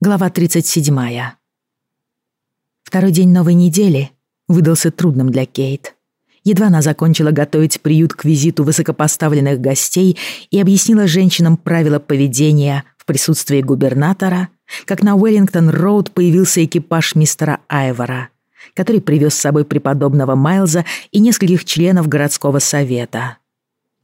Глава 37. Второй день новой недели выдался трудным для Кейт. Едва она закончила готовить приют к визиту высокопоставленных гостей и объяснила женщинам правила поведения в присутствии губернатора, как на Уэллингтон-Роуд появился экипаж мистера Айвора, который привез с собой преподобного Майлза и нескольких членов городского совета.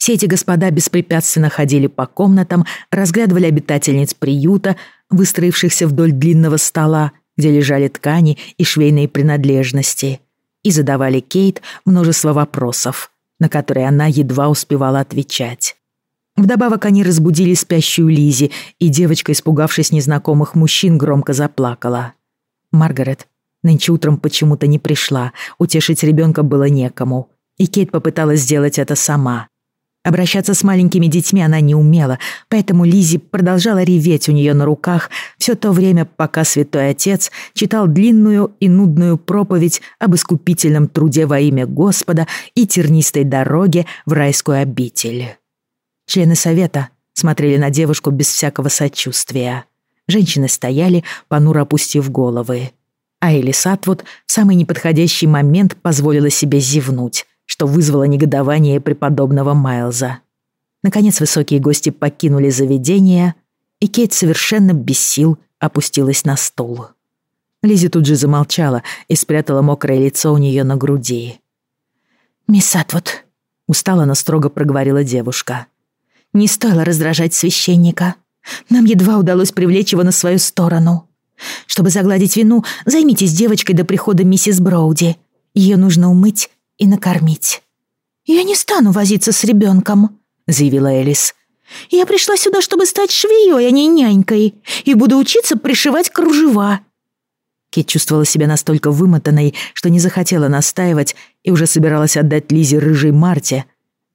Все эти господа беспрепятственно ходили по комнатам, разглядывали обитательниц приюта, выстроившихся вдоль длинного стола, где лежали ткани и швейные принадлежности, и задавали Кейт множество вопросов, на которые она едва успевала отвечать. Вдобавок они разбудили спящую Лизи, и девочка, испугавшись незнакомых мужчин, громко заплакала. Маргарет нынче утром почему-то не пришла, утешить ребенка было некому, и Кейт попыталась сделать это сама. Обращаться с маленькими детьми она не умела, поэтому Лизи продолжала реветь у нее на руках все то время, пока святой отец читал длинную и нудную проповедь об искупительном труде во имя Господа и тернистой дороге в райскую обитель. Члены совета смотрели на девушку без всякого сочувствия. Женщины стояли, понуро опустив головы. А Элис Атвуд в самый неподходящий момент позволила себе зевнуть что вызвало негодование преподобного Майлза. Наконец высокие гости покинули заведение, и Кейт совершенно без сил опустилась на стул. Лизи тут же замолчала и спрятала мокрое лицо у нее на груди. «Мисс Атвуд», — устало, но строго проговорила девушка, — «не стоило раздражать священника. Нам едва удалось привлечь его на свою сторону. Чтобы загладить вину, займитесь девочкой до прихода миссис Броуди. Ее нужно умыть и накормить. «Я не стану возиться с ребенком», — заявила Элис. «Я пришла сюда, чтобы стать швеей, а не нянькой, и буду учиться пришивать кружева». Кит чувствовала себя настолько вымотанной, что не захотела настаивать и уже собиралась отдать Лизе рыжей Марте.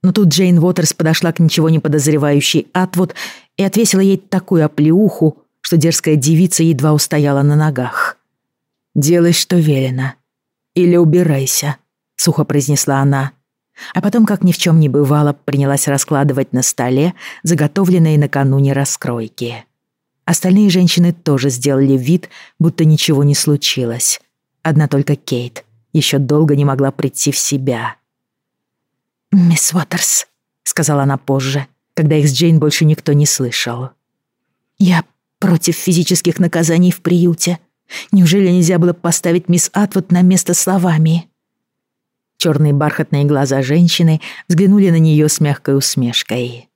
Но тут Джейн Уотерс подошла к ничего не подозревающей Атвуд и отвесила ей такую оплеуху, что дерзкая девица едва устояла на ногах. «Делай, что велено. Или убирайся», сухо произнесла она. А потом, как ни в чем не бывало, принялась раскладывать на столе заготовленные накануне раскройки. Остальные женщины тоже сделали вид, будто ничего не случилось. Одна только Кейт еще долго не могла прийти в себя. «Мисс Уотерс», — сказала она позже, когда их с Джейн больше никто не слышал. «Я против физических наказаний в приюте. Неужели нельзя было поставить мисс Атвуд на место словами?» Черные бархатные глаза женщины взглянули на нее с мягкой усмешкой.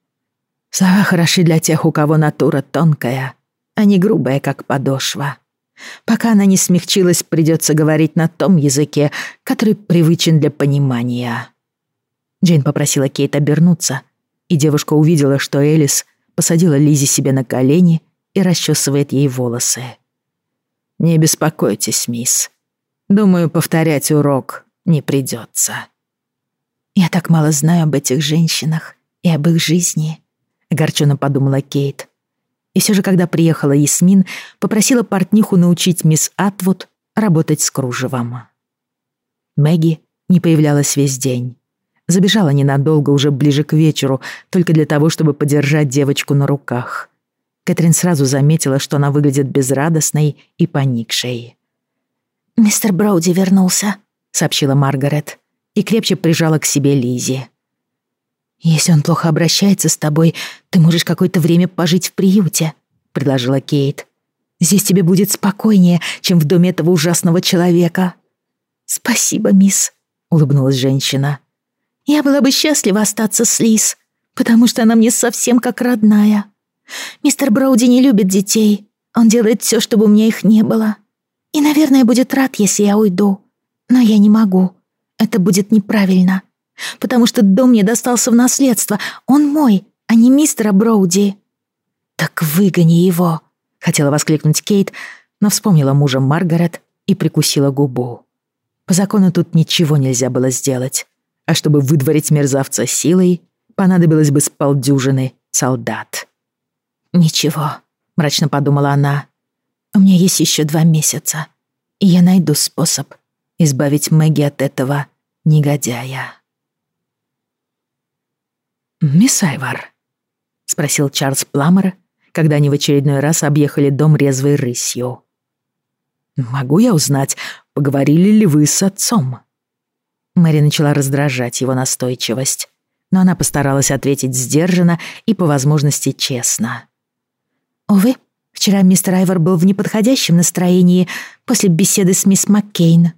«Слова хороши для тех, у кого натура тонкая, а не грубая, как подошва. Пока она не смягчилась, придется говорить на том языке, который привычен для понимания». Джейн попросила Кейт обернуться, и девушка увидела, что Элис посадила Лизи себе на колени и расчесывает ей волосы. «Не беспокойтесь, мисс. Думаю, повторять урок не придется. «Я так мало знаю об этих женщинах и об их жизни», — огорченно подумала Кейт. И все же, когда приехала Ясмин, попросила портниху научить мисс Атвуд работать с кружевом. Мэгги не появлялась весь день. Забежала ненадолго, уже ближе к вечеру, только для того, чтобы подержать девочку на руках. Кэтрин сразу заметила, что она выглядит безрадостной и поникшей. «Мистер Броуди вернулся», сообщила Маргарет и крепче прижала к себе Лизи. «Если он плохо обращается с тобой, ты можешь какое-то время пожить в приюте», — предложила Кейт. «Здесь тебе будет спокойнее, чем в доме этого ужасного человека». «Спасибо, мисс», — улыбнулась женщина. «Я была бы счастлива остаться с Лиз, потому что она мне совсем как родная. Мистер Броуди не любит детей. Он делает все, чтобы у меня их не было. И, наверное, будет рад, если я уйду. Но я не могу. Это будет неправильно. Потому что дом мне достался в наследство. Он мой, а не мистера Броуди. Так выгони его, хотела воскликнуть Кейт, но вспомнила мужа Маргарет и прикусила губу. По закону тут ничего нельзя было сделать. А чтобы выдворить мерзавца силой, понадобилось бы с полдюжины солдат. «Ничего», — мрачно подумала она. «У меня есть еще два месяца, и я найду способ избавить Мэгги от этого негодяя. «Мисс Айвар», — спросил Чарльз Пламер, когда они в очередной раз объехали дом резвой рысью. «Могу я узнать, поговорили ли вы с отцом?» Мэри начала раздражать его настойчивость, но она постаралась ответить сдержанно и по возможности честно. «Увы, вчера мистер Айвор был в неподходящем настроении после беседы с мисс Маккейн.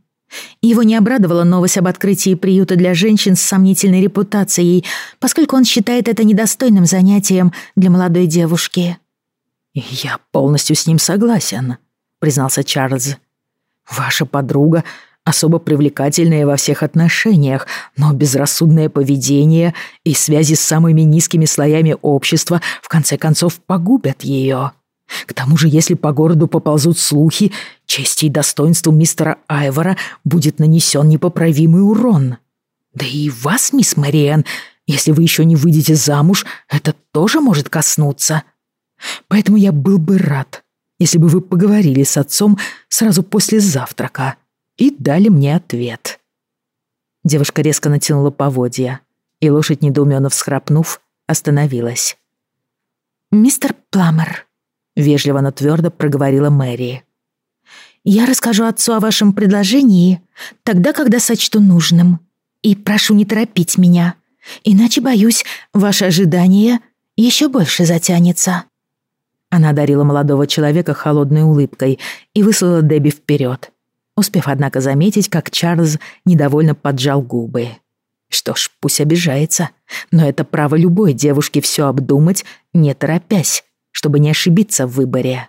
Его не обрадовала новость об открытии приюта для женщин с сомнительной репутацией, поскольку он считает это недостойным занятием для молодой девушки». «Я полностью с ним согласен», — признался Чарльз. «Ваша подруга особо привлекательная во всех отношениях, но безрассудное поведение и связи с самыми низкими слоями общества в конце концов погубят ее. К тому же, если по городу поползут слухи, чести и достоинству мистера Айвора будет нанесен непоправимый урон. Да и вас, мисс Мариэн, если вы еще не выйдете замуж, это тоже может коснуться. Поэтому я был бы рад, если бы вы поговорили с отцом сразу после завтрака и дали мне ответ. Девушка резко натянула поводья, и лошадь, недоуменно всхрапнув, остановилась. «Мистер Пламер», — вежливо, но твердо проговорила Мэри. «Я расскажу отцу о вашем предложении тогда, когда сочту нужным. И прошу не торопить меня, иначе, боюсь, ваше ожидание еще больше затянется». Она одарила молодого человека холодной улыбкой и выслала Дебби вперед, успев, однако, заметить, как Чарльз недовольно поджал губы. Что ж, пусть обижается, но это право любой девушки все обдумать, не торопясь, чтобы не ошибиться в выборе.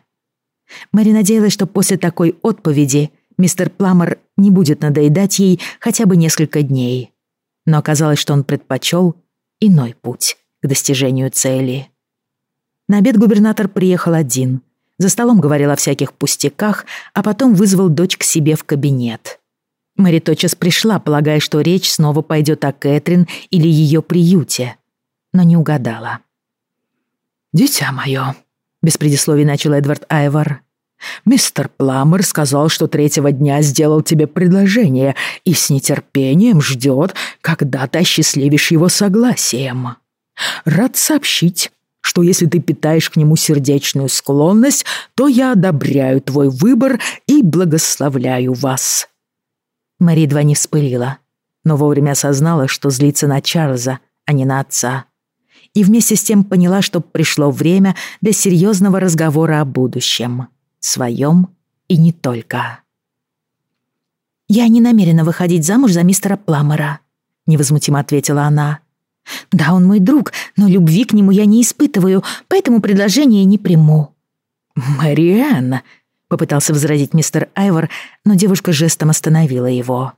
Мэри надеялась, что после такой отповеди мистер Пламер не будет надоедать ей хотя бы несколько дней. Но оказалось, что он предпочел иной путь к достижению цели. На обед губернатор приехал один, за столом говорил о всяких пустяках, а потом вызвал дочь к себе в кабинет. Мэри тотчас пришла, полагая, что речь снова пойдет о Кэтрин или ее приюте, но не угадала. «Дитя мое», — без предисловий начал Эдвард Айвор, «мистер Пламер сказал, что третьего дня сделал тебе предложение и с нетерпением ждет, когда ты осчастливишь его согласием. Рад сообщить, что если ты питаешь к нему сердечную склонность, то я одобряю твой выбор и благословляю вас». Мари едва не вспылила, но вовремя осознала, что злится на Чарльза, а не на отца. И вместе с тем поняла, что пришло время для серьезного разговора о будущем. Своем и не только. «Я не намерена выходить замуж за мистера Пламера», — невозмутимо ответила она. Да, он мой друг, но любви к нему я не испытываю, поэтому предложение не приму». «Марианна», — попытался возразить мистер Айвор, но девушка жестом остановила его.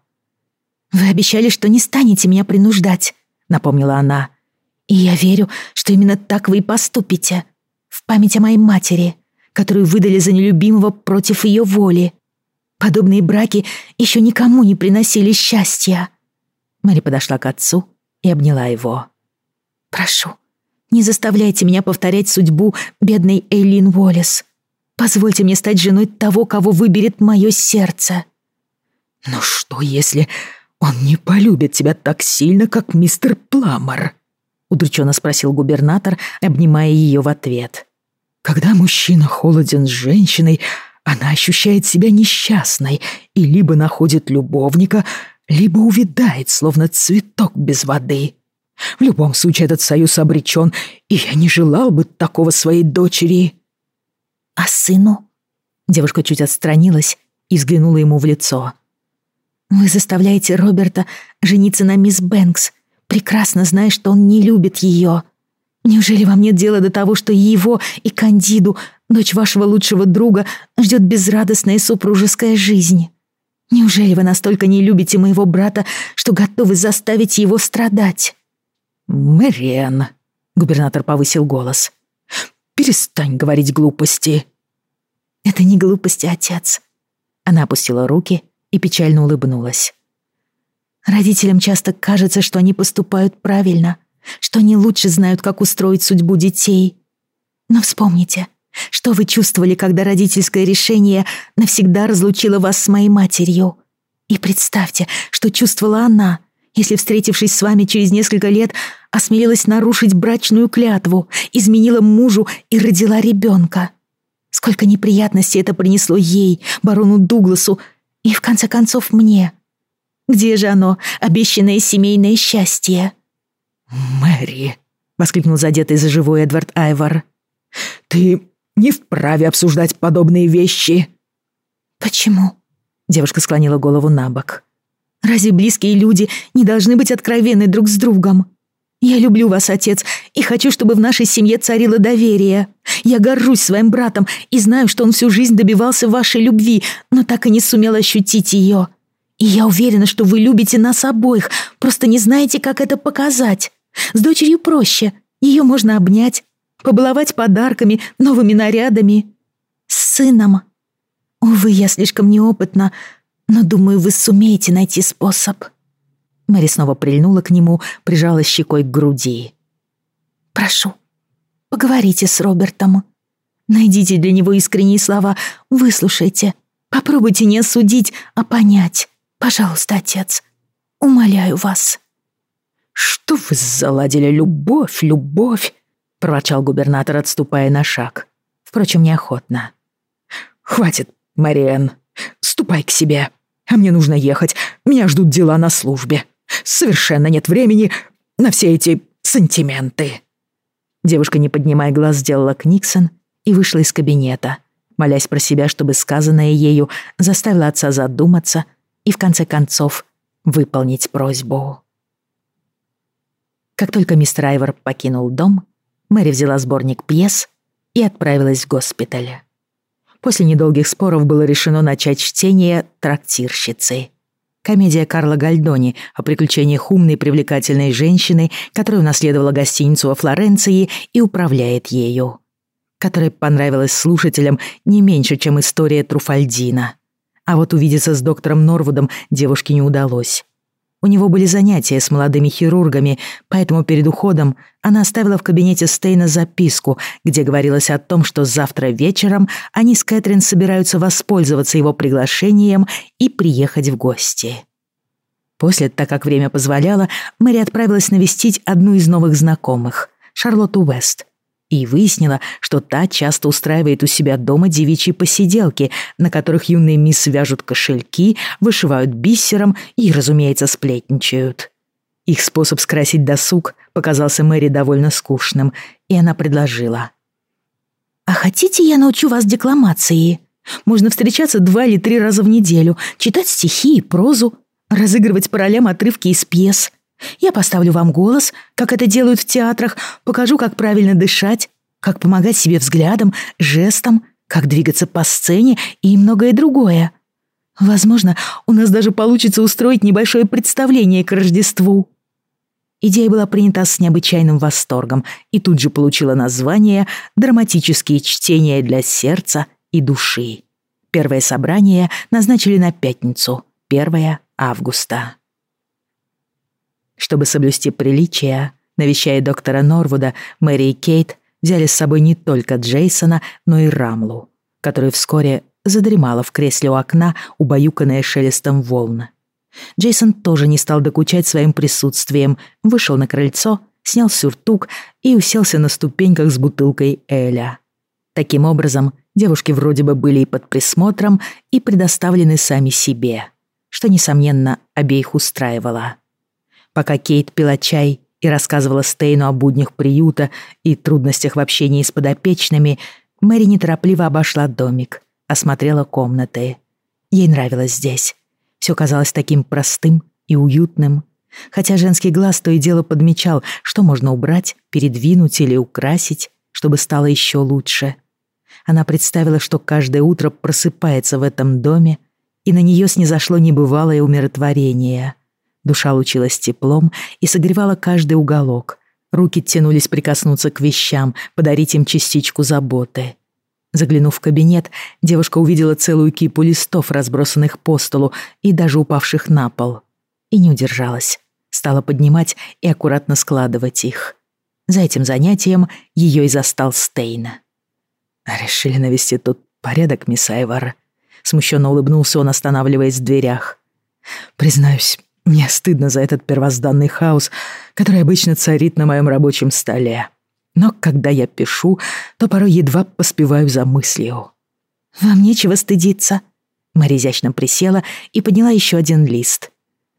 «Вы обещали, что не станете меня принуждать», — напомнила она. «И я верю, что именно так вы и поступите. В память о моей матери, которую выдали за нелюбимого против ее воли. Подобные браки еще никому не приносили счастья». Мэри подошла к отцу и обняла его. «Прошу, не заставляйте меня повторять судьбу бедной Эйлин Уоллес. Позвольте мне стать женой того, кого выберет мое сердце». «Но что, если он не полюбит тебя так сильно, как мистер Пламер?» Удрученно спросил губернатор, обнимая ее в ответ. «Когда мужчина холоден с женщиной, она ощущает себя несчастной и либо находит любовника, либо увядает, словно цветок без воды. В любом случае этот союз обречен, и я не желал бы такого своей дочери». «А сыну?» Девушка чуть отстранилась и взглянула ему в лицо. «Вы заставляете Роберта жениться на мисс Бэнкс, прекрасно зная, что он не любит ее. Неужели вам нет дела до того, что его и Кандиду, дочь вашего лучшего друга, ждет безрадостная супружеская жизнь?» Неужели вы настолько не любите моего брата, что готовы заставить его страдать?» «Мэриэн», — губернатор повысил голос, — «перестань говорить глупости». «Это не глупости, отец». Она опустила руки и печально улыбнулась. «Родителям часто кажется, что они поступают правильно, что они лучше знают, как устроить судьбу детей. Но вспомните, что вы чувствовали, когда родительское решение навсегда разлучило вас с моей матерью? И представьте, что чувствовала она, если, встретившись с вами через несколько лет, осмелилась нарушить брачную клятву, изменила мужу и родила ребенка? Сколько неприятностей это принесло ей, барону Дугласу и, в конце концов, мне. Где же оно, обещанное семейное счастье? «Мэри!» — воскликнул задетый за живой Эдвард Айвор. «Ты не вправе обсуждать подобные вещи!» «Почему?» — девушка склонила голову на бок. «Разве близкие люди не должны быть откровенны друг с другом? Я люблю вас, отец, и хочу, чтобы в нашей семье царило доверие. Я горжусь своим братом и знаю, что он всю жизнь добивался вашей любви, но так и не сумел ощутить ее. И я уверена, что вы любите нас обоих, просто не знаете, как это показать. С дочерью проще. Ее можно обнять, побаловать подарками, новыми нарядами. С сыном. Увы, я слишком неопытна, но думаю, вы сумеете найти способ. Мэри снова прильнула к нему, прижала щекой к груди. «Прошу, поговорите с Робертом. Найдите для него искренние слова, выслушайте. Попробуйте не осудить, а понять. Пожалуйста, отец, умоляю вас». «Что вы заладили? Любовь, любовь!» — проворчал губернатор, отступая на шаг. Впрочем, неохотно. «Хватит, Мариэн. Ступай к себе. А мне нужно ехать. Меня ждут дела на службе. Совершенно нет времени на все эти сантименты». Девушка, не поднимая глаз, сделала Книксон и вышла из кабинета, молясь про себя, чтобы сказанное ею заставило отца задуматься и, в конце концов, выполнить просьбу. Как только мистер Айвор покинул дом, Мэри взяла сборник пьес и отправилась в госпиталь. После недолгих споров было решено начать чтение «Трактирщицы». Комедия Карла Гальдони о приключениях умной привлекательной женщины, которая унаследовала гостиницу во Флоренции и управляет ею. Которая понравилась слушателям не меньше, чем история Труфальдина. А вот увидеться с доктором Норвудом девушке не удалось. У него были занятия с молодыми хирургами, поэтому перед уходом она оставила в кабинете Стейна записку, где говорилось о том, что завтра вечером они с Кэтрин собираются воспользоваться его приглашением и приехать в гости. После, так как время позволяло, Мэри отправилась навестить одну из новых знакомых, Шарлотту Уэст, и выяснила, что та часто устраивает у себя дома девичьи посиделки, на которых юные мисс вяжут кошельки, вышивают бисером и, разумеется, сплетничают. Их способ скрасить досуг показался Мэри довольно скучным, и она предложила. «А хотите, я научу вас декламации? Можно встречаться два или три раза в неделю, читать стихи и прозу, разыгрывать по ролям отрывки из пьес». Я поставлю вам голос, как это делают в театрах, покажу, как правильно дышать, как помогать себе взглядом, жестом, как двигаться по сцене и многое другое. Возможно, у нас даже получится устроить небольшое представление к Рождеству». Идея была принята с необычайным восторгом и тут же получила название «Драматические чтения для сердца и души». Первое собрание назначили на пятницу, 1 августа. Чтобы соблюсти приличия, навещая доктора Норвуда, Мэри и Кейт взяли с собой не только Джейсона, но и Рамлу, которая вскоре задремала в кресле у окна, убаюканная шелестом волн. Джейсон тоже не стал докучать своим присутствием, вышел на крыльцо, снял сюртук и уселся на ступеньках с бутылкой Эля. Таким образом, девушки вроде бы были и под присмотром, и предоставлены сами себе, что, несомненно, обеих устраивало. Пока Кейт пила чай и рассказывала Стейну о буднях приюта и трудностях в общении с подопечными, Мэри неторопливо обошла домик, осмотрела комнаты. Ей нравилось здесь. Все казалось таким простым и уютным. Хотя женский глаз то и дело подмечал, что можно убрать, передвинуть или украсить, чтобы стало еще лучше. Она представила, что каждое утро просыпается в этом доме, и на нее снизошло небывалое умиротворение. Душа лучилась теплом и согревала каждый уголок. Руки тянулись прикоснуться к вещам, подарить им частичку заботы. Заглянув в кабинет, девушка увидела целую кипу листов, разбросанных по столу и даже упавших на пол. И не удержалась. Стала поднимать и аккуратно складывать их. За этим занятием ее и застал Стейна. «Решили навести тут порядок, мисс Айвар?» Смущенно улыбнулся он, останавливаясь в дверях. «Признаюсь, Мне стыдно за этот первозданный хаос, который обычно царит на моем рабочем столе. Но когда я пишу, то порой едва поспеваю за мыслью. «Вам нечего стыдиться». Мэри изящно присела и подняла еще один лист.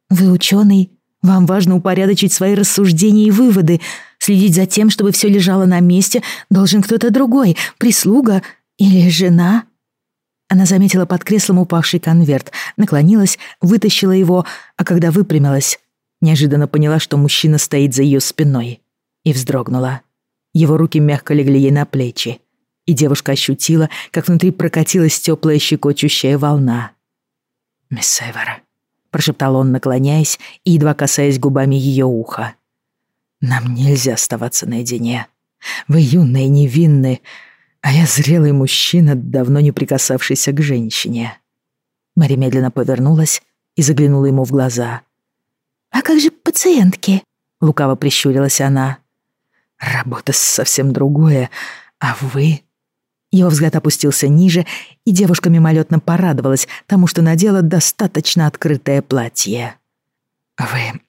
«Вы ученый. Вам важно упорядочить свои рассуждения и выводы. Следить за тем, чтобы все лежало на месте, должен кто-то другой, прислуга или жена». Она заметила под креслом упавший конверт, наклонилась, вытащила его, а когда выпрямилась, неожиданно поняла, что мужчина стоит за ее спиной, и вздрогнула. Его руки мягко легли ей на плечи, и девушка ощутила, как внутри прокатилась теплая щекочущая волна. «Мисс Эвера», — прошептал он, наклоняясь и едва касаясь губами ее уха. «Нам нельзя оставаться наедине. Вы юные, невинны, а я зрелый мужчина, давно не прикасавшийся к женщине». Мари медленно повернулась и заглянула ему в глаза. «А как же пациентки?» — лукаво прищурилась она. «Работа совсем другое, а вы...» Его взгляд опустился ниже, и девушка мимолетно порадовалась тому, что надела достаточно открытое платье. «Вы...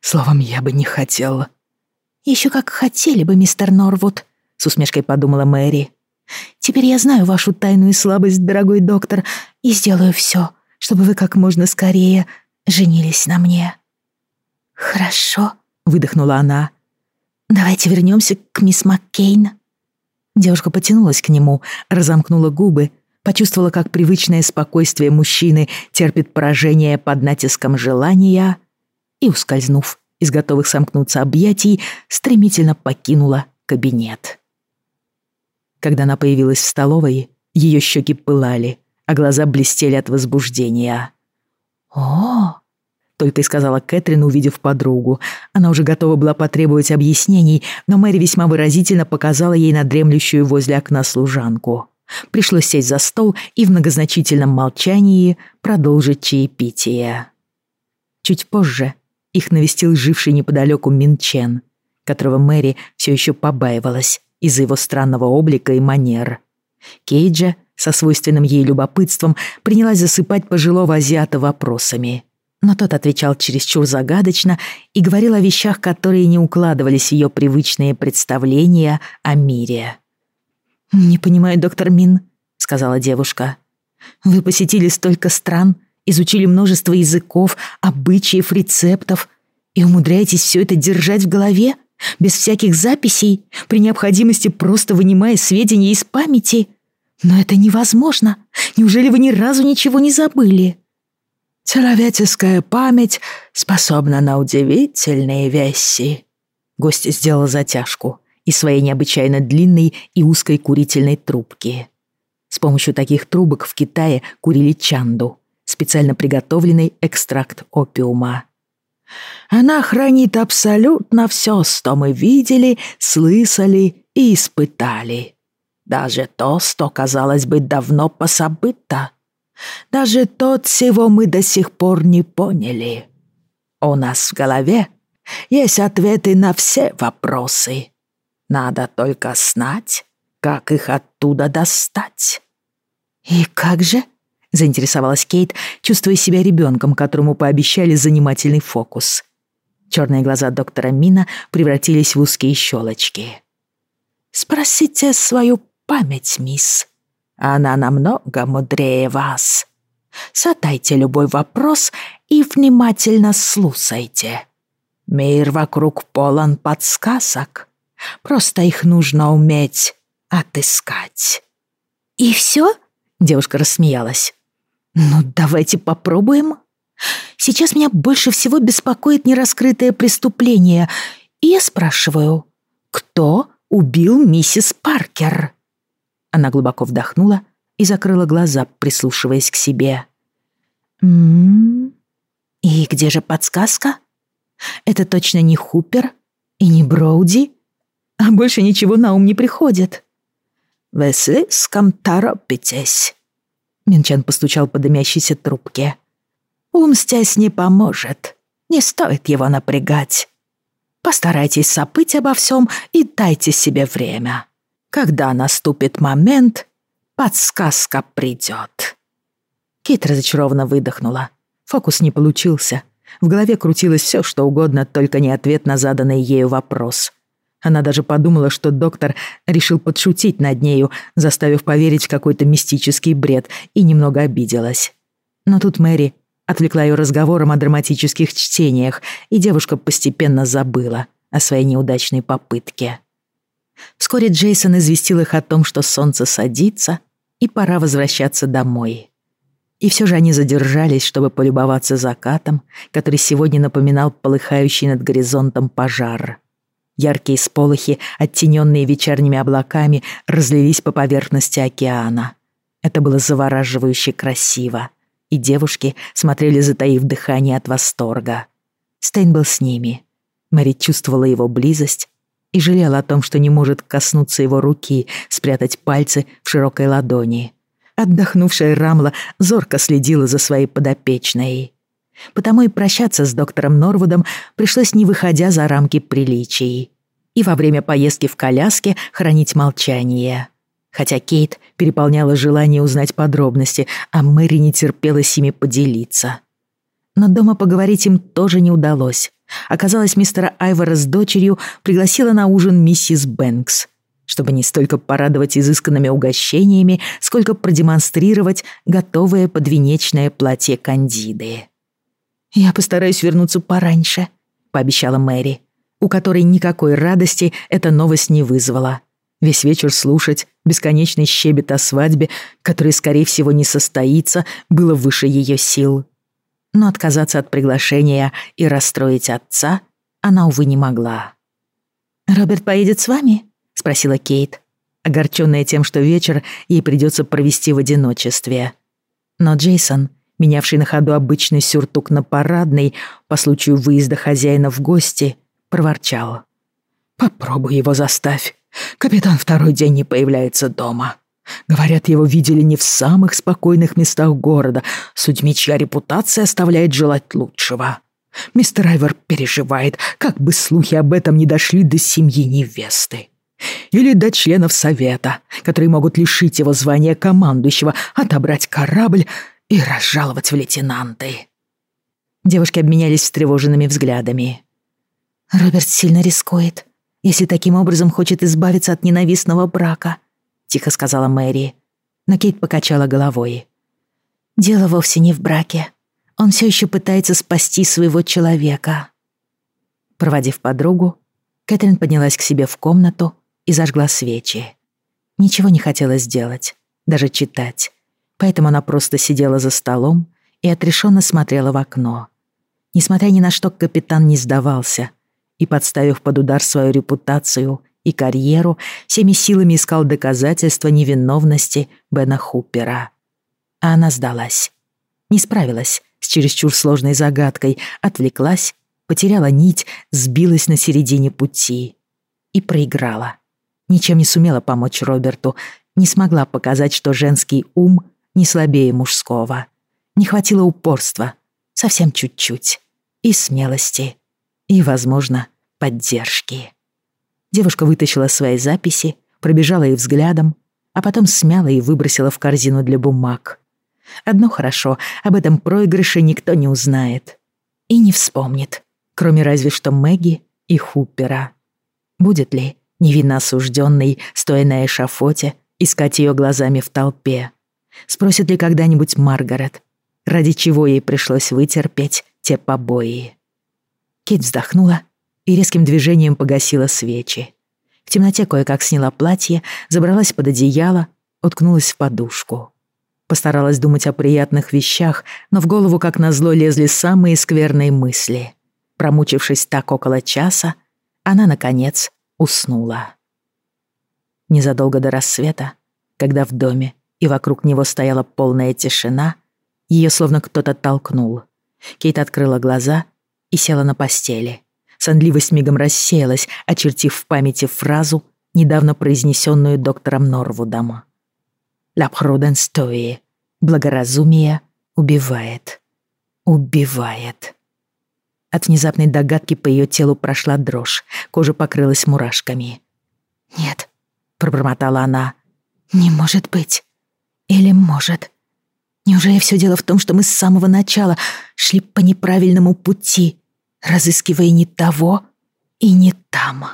Словом, я бы не хотел...» «Еще как хотели бы, мистер Норвуд», — с усмешкой подумала Мэри. Теперь я знаю вашу тайную слабость, дорогой доктор, и сделаю все, чтобы вы как можно скорее женились на мне». «Хорошо», — выдохнула она. «Давайте вернемся к мисс Маккейн». Девушка потянулась к нему, разомкнула губы, почувствовала, как привычное спокойствие мужчины терпит поражение под натиском желания и, ускользнув из готовых сомкнуться объятий, стремительно покинула кабинет. Когда она появилась в столовой, ее щеки пылали, а глаза блестели от возбуждения. «О!» — только и сказала Кэтрин, увидев подругу. Она уже готова была потребовать объяснений, но Мэри весьма выразительно показала ей на дремлющую возле окна служанку. Пришлось сесть за стол и в многозначительном молчании продолжить чаепитие. Чуть позже их навестил живший неподалеку Минчен, которого Мэри все еще побаивалась из-за его странного облика и манер. Кейджа, со свойственным ей любопытством, принялась засыпать пожилого азиата вопросами. Но тот отвечал чересчур загадочно и говорил о вещах, которые не укладывались в ее привычные представления о мире. «Не понимаю, доктор Мин», — сказала девушка. «Вы посетили столько стран, изучили множество языков, обычаев, рецептов и умудряетесь все это держать в голове?» Без всяких записей, при необходимости просто вынимая сведения из памяти. Но это невозможно. Неужели вы ни разу ничего не забыли? Человеческая память способна на удивительные вещи. Гость сделал затяжку из своей необычайно длинной и узкой курительной трубки. С помощью таких трубок в Китае курили чанду, специально приготовленный экстракт опиума. Она хранит абсолютно все, что мы видели, слышали и испытали. Даже то, что, казалось бы, давно пособыто. Даже то, чего мы до сих пор не поняли. У нас в голове есть ответы на все вопросы. Надо только знать, как их оттуда достать. «И как же?» — заинтересовалась Кейт, чувствуя себя ребенком, которому пообещали занимательный фокус. Черные глаза доктора Мина превратились в узкие щелочки. «Спросите свою память, мисс. Она намного мудрее вас. Задайте любой вопрос и внимательно слушайте. Мир вокруг полон подсказок. Просто их нужно уметь отыскать». «И все?» — девушка рассмеялась. «Ну, давайте попробуем. Сейчас меня больше всего беспокоит нераскрытое преступление. И я спрашиваю, кто убил миссис Паркер?» Она глубоко вдохнула и закрыла глаза, прислушиваясь к себе. «М-м-м. И где же подсказка? Это точно не Хупер и не Броуди? А больше ничего на ум не приходит». «Вы слишком торопитесь», Минчан постучал по дымящейся трубке. «Ум здесь не поможет. Не стоит его напрягать. Постарайтесь забыть обо всем и дайте себе время. Когда наступит момент, подсказка придет». Кит разочарованно выдохнула. Фокус не получился. В голове крутилось все, что угодно, только не ответ на заданный ею вопрос. Она даже подумала, что доктор решил подшутить над нею, заставив поверить в какой-то мистический бред, и немного обиделась. Но тут Мэри отвлекла ее разговором о драматических чтениях, и девушка постепенно забыла о своей неудачной попытке. Вскоре Джейсон известил их о том, что солнце садится, и пора возвращаться домой. И все же они задержались, чтобы полюбоваться закатом, который сегодня напоминал полыхающий над горизонтом пожар. Яркие сполохи, оттененные вечерними облаками, разлились по поверхности океана. Это было завораживающе красиво, и девушки смотрели, затаив дыхание от восторга. Стейн был с ними. Мэри чувствовала его близость и жалела о том, что не может коснуться его руки, спрятать пальцы в широкой ладони. Отдохнувшая Рамла зорко следила за своей подопечной. Потому и прощаться с доктором Норвудом пришлось не выходя за рамки приличий. И во время поездки в коляске хранить молчание. Хотя Кейт переполняла желание узнать подробности, а Мэри не терпелась ими поделиться. Но дома поговорить им тоже не удалось. Оказалось, мистера Айвора с дочерью пригласила на ужин миссис Бэнкс, чтобы не столько порадовать изысканными угощениями, сколько продемонстрировать готовое подвенечное платье Кандиды. «Я постараюсь вернуться пораньше», — пообещала Мэри, у которой никакой радости эта новость не вызвала. Весь вечер слушать бесконечный щебет о свадьбе, который, скорее всего, не состоится, было выше ее сил. Но отказаться от приглашения и расстроить отца она, увы, не могла. «Роберт поедет с вами?» — спросила Кейт, огорченная тем, что вечер ей придется провести в одиночестве. Но Джейсон менявший на ходу обычный сюртук на парадный по случаю выезда хозяина в гости, проворчал. «Попробуй его заставь. Капитан второй день не появляется дома. Говорят, его видели не в самых спокойных местах города, с людьми, чья репутация оставляет желать лучшего. Мистер Айвер переживает, как бы слухи об этом не дошли до семьи невесты. Или до членов совета, которые могут лишить его звания командующего, отобрать корабль и разжаловать в лейтенанты». Девушки обменялись встревоженными взглядами. «Роберт сильно рискует, если таким образом хочет избавиться от ненавистного брака», — тихо сказала Мэри. Но Кейт покачала головой. «Дело вовсе не в браке. Он все еще пытается спасти своего человека». Проводив подругу, Кэтрин поднялась к себе в комнату и зажгла свечи. Ничего не хотела сделать, даже читать поэтому она просто сидела за столом и отрешенно смотрела в окно. Несмотря ни на что, капитан не сдавался и, подставив под удар свою репутацию и карьеру, всеми силами искал доказательства невиновности Бена Хупера. А она сдалась. Не справилась с чересчур сложной загадкой, отвлеклась, потеряла нить, сбилась на середине пути и проиграла. Ничем не сумела помочь Роберту, не смогла показать, что женский ум не слабее мужского. Не хватило упорства, совсем чуть-чуть, и смелости, и, возможно, поддержки. Девушка вытащила свои записи, пробежала их взглядом, а потом смяла и выбросила в корзину для бумаг. Одно хорошо, об этом проигрыше никто не узнает. И не вспомнит, кроме разве что Мэгги и Хупера. Будет ли невинно осужденный, стоя на эшафоте, искать ее глазами в толпе? Спросит ли когда-нибудь Маргарет, ради чего ей пришлось вытерпеть те побои. Кит вздохнула и резким движением погасила свечи. В темноте кое-как сняла платье, забралась под одеяло, уткнулась в подушку. Постаралась думать о приятных вещах, но в голову, как назло, лезли самые скверные мысли. Промучившись так около часа, она, наконец, уснула. Незадолго до рассвета, когда в доме и вокруг него стояла полная тишина, ее словно кто-то толкнул. Кейт открыла глаза и села на постели. Сонливость мигом рассеялась, очертив в памяти фразу, недавно произнесенную доктором Норвудом. «La prudence tue» — «Благоразумие убивает». Убивает. От внезапной догадки по ее телу прошла дрожь, кожа покрылась мурашками. «Нет», — пробормотала она, — «не может быть». Или может? Неужели все дело в том, что мы с самого начала шли по неправильному пути, разыскивая не того и не там?»